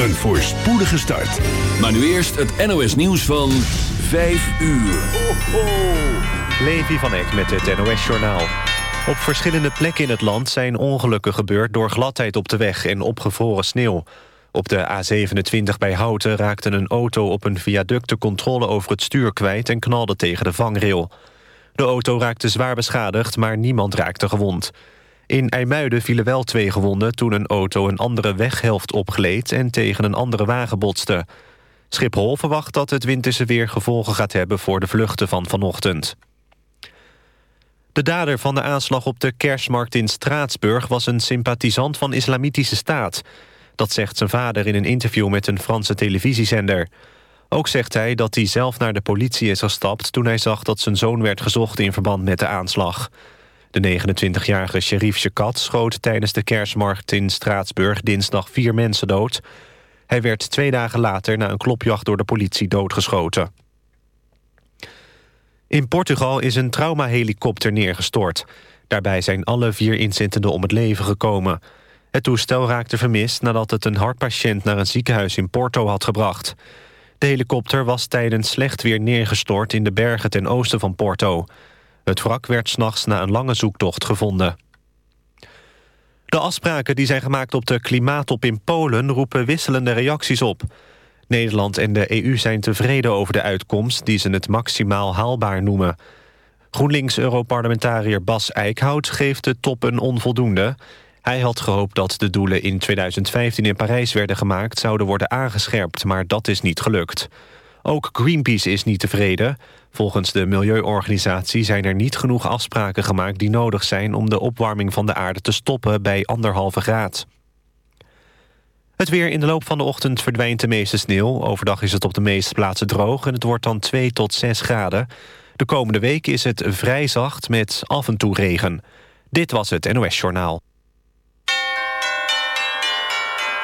Een voorspoedige start. Maar nu eerst het NOS nieuws van 5 uur. Ho, ho. Van Eck met het NOS Journaal. Op verschillende plekken in het land zijn ongelukken gebeurd... door gladheid op de weg en opgevroren sneeuw. Op de A27 bij Houten raakte een auto op een viaduct... de controle over het stuur kwijt en knalde tegen de vangrail. De auto raakte zwaar beschadigd, maar niemand raakte gewond. In IJmuiden vielen wel twee gewonden toen een auto een andere weghelft opgleed... en tegen een andere wagen botste. Schiphol verwacht dat het winterse weer gevolgen gaat hebben... voor de vluchten van vanochtend. De dader van de aanslag op de kerstmarkt in Straatsburg... was een sympathisant van Islamitische Staat. Dat zegt zijn vader in een interview met een Franse televisiezender. Ook zegt hij dat hij zelf naar de politie is gestapt... toen hij zag dat zijn zoon werd gezocht in verband met de aanslag. De 29-jarige sheriff Shekat schoot tijdens de kerstmarkt in Straatsburg... dinsdag vier mensen dood. Hij werd twee dagen later na een klopjacht door de politie doodgeschoten. In Portugal is een traumahelikopter neergestort. Daarbij zijn alle vier inzittenden om het leven gekomen. Het toestel raakte vermist nadat het een hartpatiënt... naar een ziekenhuis in Porto had gebracht. De helikopter was tijdens slecht weer neergestort... in de bergen ten oosten van Porto. Het wrak werd s'nachts na een lange zoektocht gevonden. De afspraken die zijn gemaakt op de klimaattop in Polen... roepen wisselende reacties op. Nederland en de EU zijn tevreden over de uitkomst... die ze het maximaal haalbaar noemen. GroenLinks-europarlementariër Bas Eickhout geeft de top een onvoldoende. Hij had gehoopt dat de doelen in 2015 in Parijs werden gemaakt... zouden worden aangescherpt, maar dat is niet gelukt. Ook Greenpeace is niet tevreden. Volgens de milieuorganisatie zijn er niet genoeg afspraken gemaakt... die nodig zijn om de opwarming van de aarde te stoppen bij anderhalve graad. Het weer in de loop van de ochtend verdwijnt de meeste sneeuw. Overdag is het op de meeste plaatsen droog en het wordt dan 2 tot 6 graden. De komende week is het vrij zacht met af en toe regen. Dit was het NOS Journaal.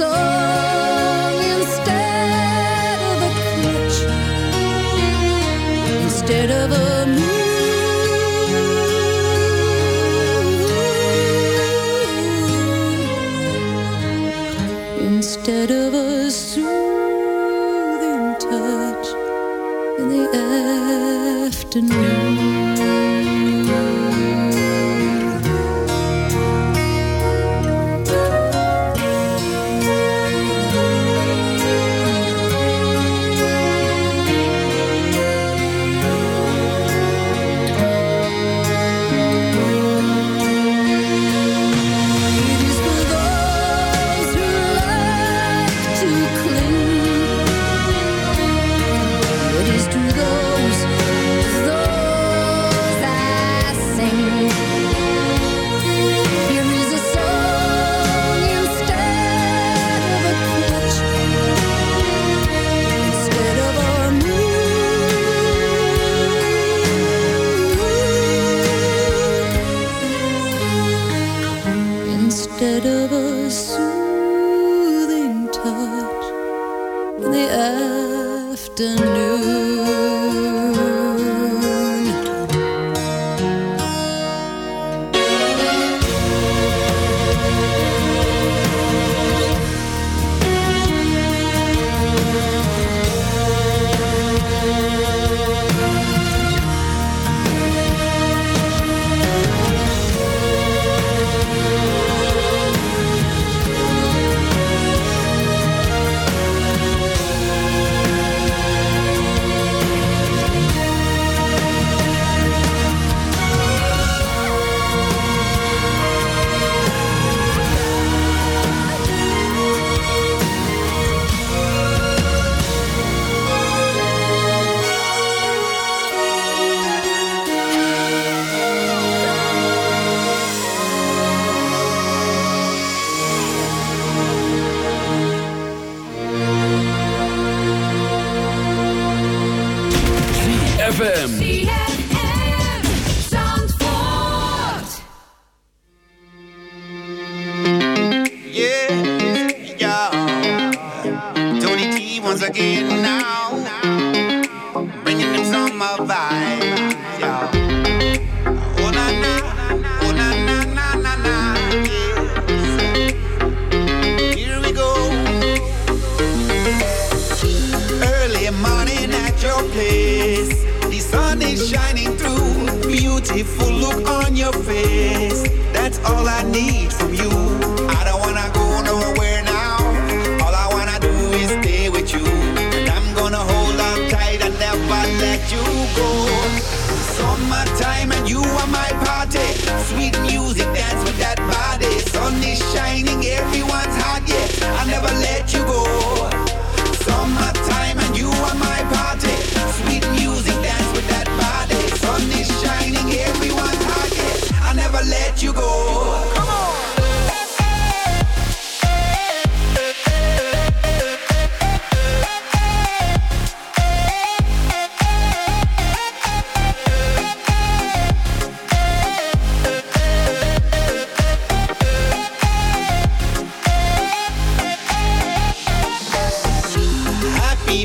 corazón.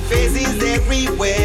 faces everywhere.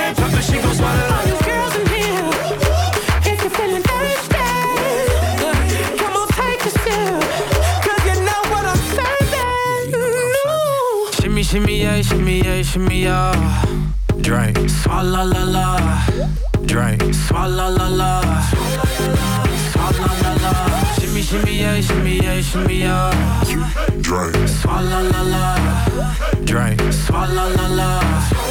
Shimmy, yeah, shimmy, yeah, shimmy, yeah. Drink, swalla la la. Drink, swalla la la. Swalla la la. Shimmy, shimmy, yeah, shimmy, yeah, shimmy, yeah. Drake. Swalla la la. Drink, swalla la la.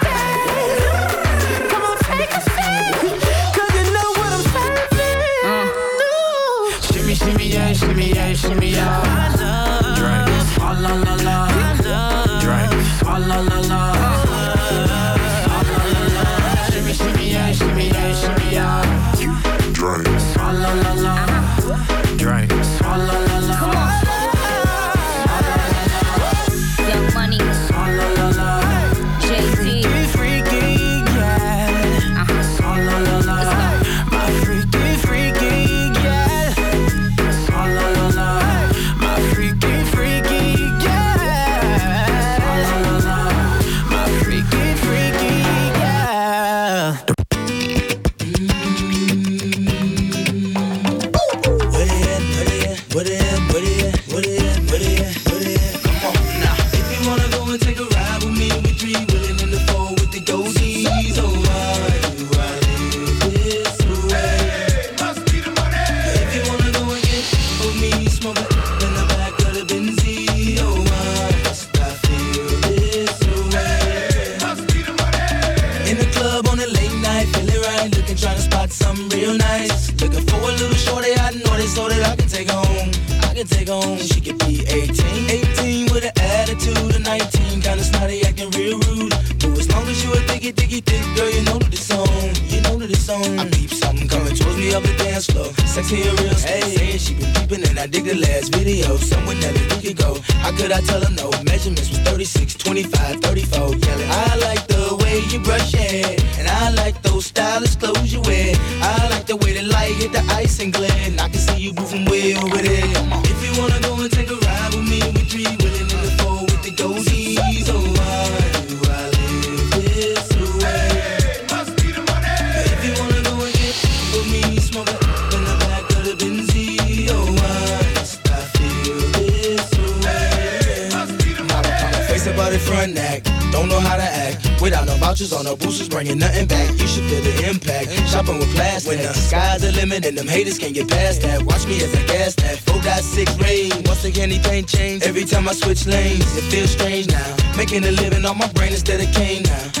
Shimmy, shimmy, yeah, shimmy, yeah, shimmy, yeah. Vouchers on no boosters, bringing nothing back. You should feel the impact. Shopping with plastic. When the sky's the limit and them haters can't get past that. Watch me as I gas that. Four got six rain. Once again, anything change. Every time I switch lanes, it feels strange now. Making a living on my brain instead of cane now.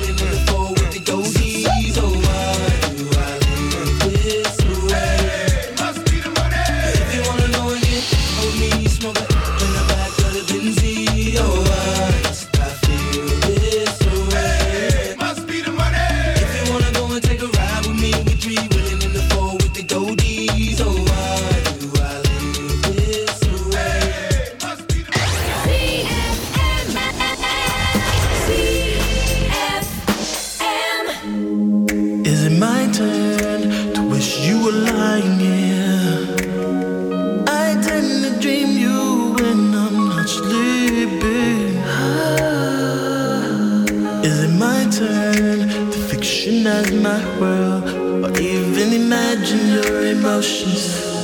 in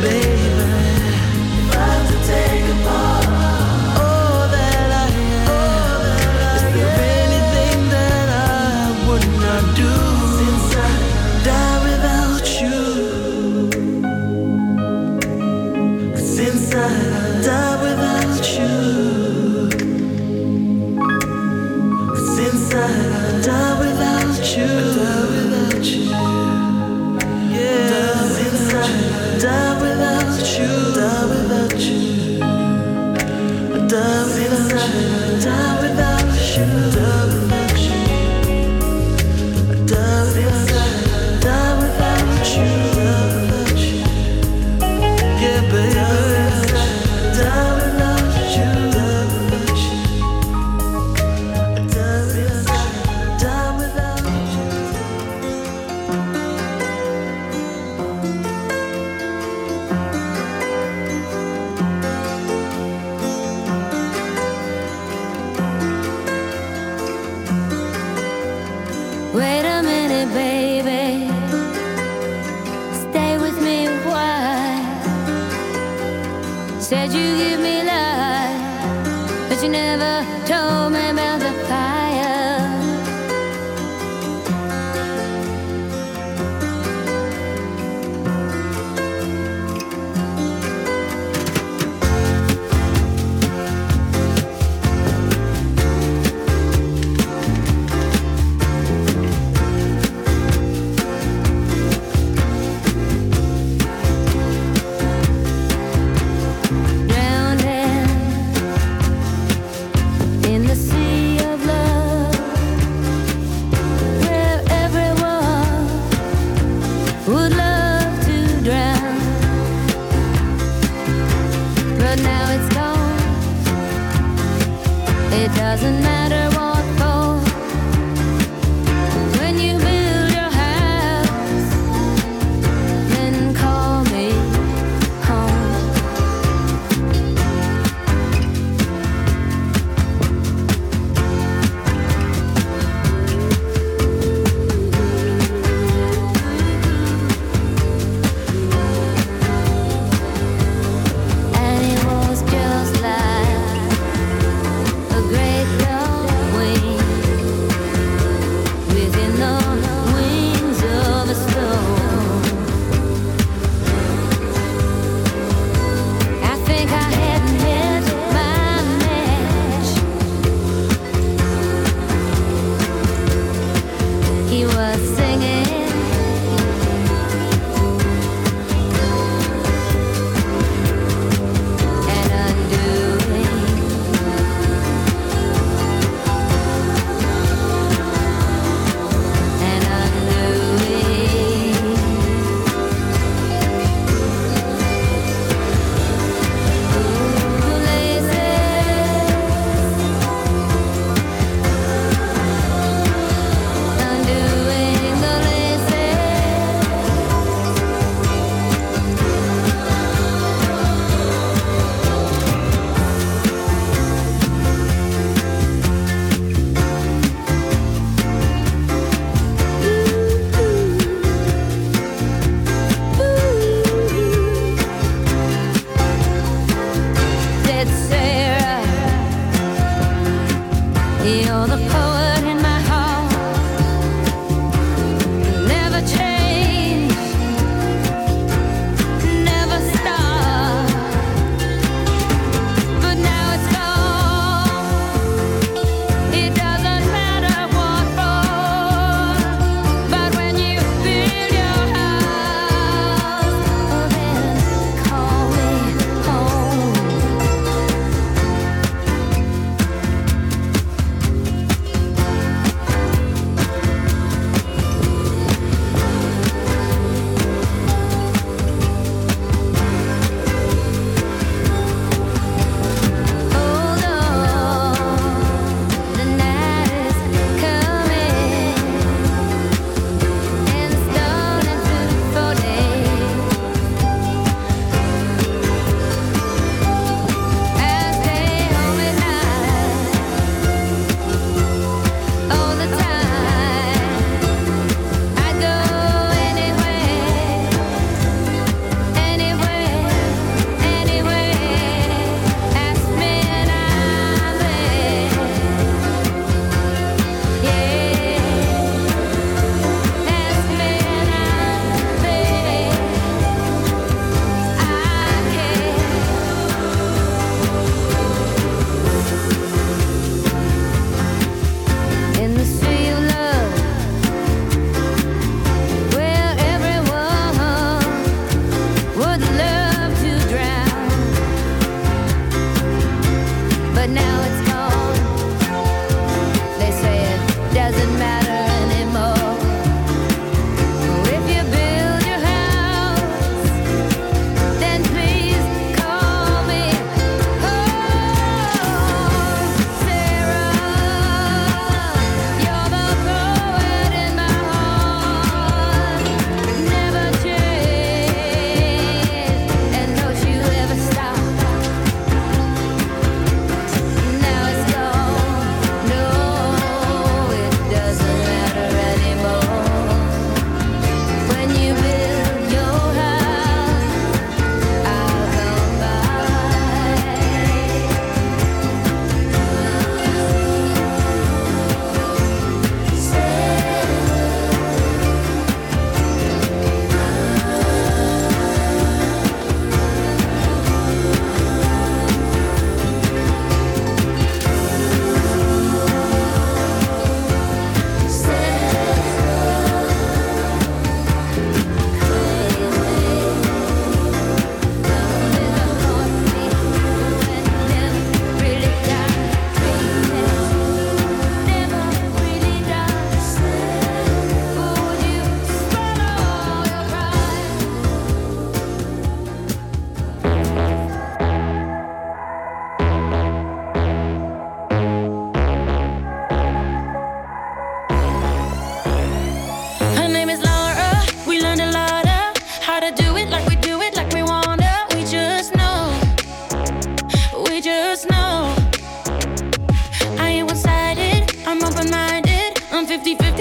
Baby.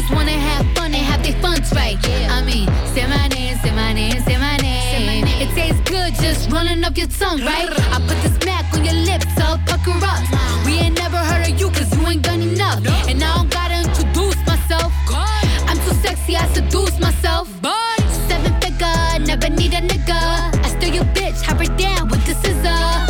just wanna have fun and have their funds right. Yeah. I mean, say my name, say my name, say my name. It tastes good just running up your tongue, right? I put the smack on your lips, all pucker up. We ain't never heard of you cause you ain't done enough. No. And I don't gotta introduce myself. God. I'm too sexy, I seduce myself. Boy. Seven figure, never need a nigga. I steal your bitch, have her down with the scissor.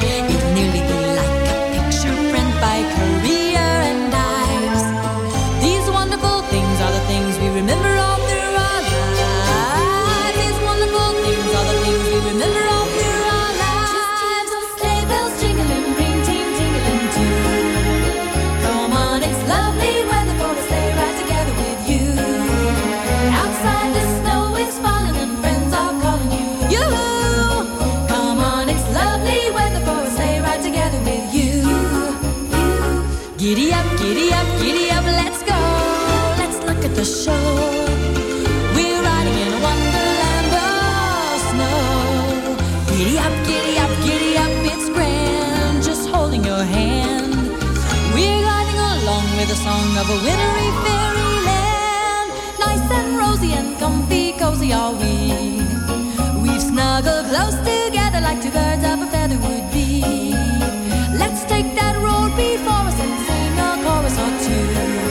cozy are we? We've snuggled close together like two birds of a feather would be. Let's take that road before us and sing a chorus or two.